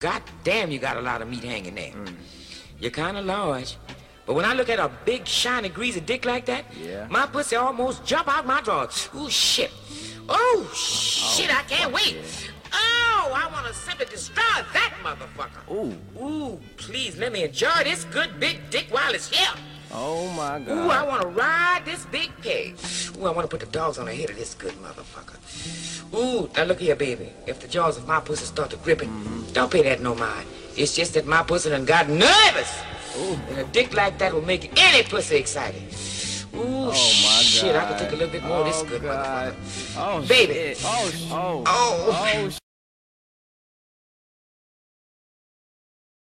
God damn, you got a lot of meat hanging there. Mm. You're kind of large. But when I look at a big, shiny, greasy dick like that, Yeah. my pussy almost jump out my drawers. Ooh, shit. Oh, shit, I can't oh, wait. Oh, I want to simply destroy that motherfucker. Ooh. Ooh, please let me enjoy this good big dick while it's here. Oh my God. Ooh, I want to ride this big pig. Ooh, I want to put the dogs on the head of this good motherfucker. Ooh, now look here, baby. If the jaws of my pussy start to gripping, don't pay that no mind. It's just that my pussy done got nervous. Ooh, and a dick like that will make any pussy excited. Ooh, Oh my shit, I God. could take a little bit more of this Oh, good God. motherfucker. Oh Baby. shit. Oh oh Oh. oh